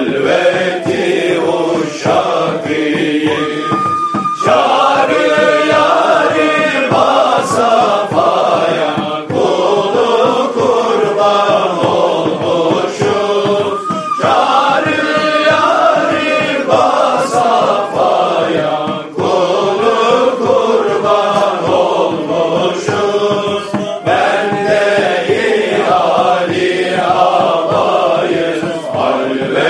halveti uşakiyi Çağrı yâri basafaya kurban olmuşum Çağrı yâri basafaya kurban olmuşum Ben de ihali havayım Halveti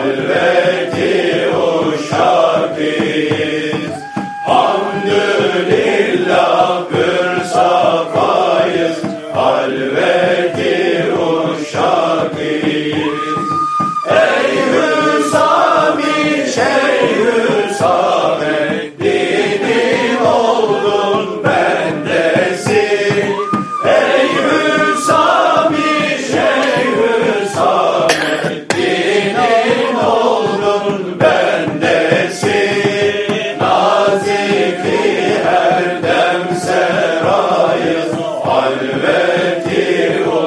halveti uşakıyız. Hamdülillah bir safayız. Dear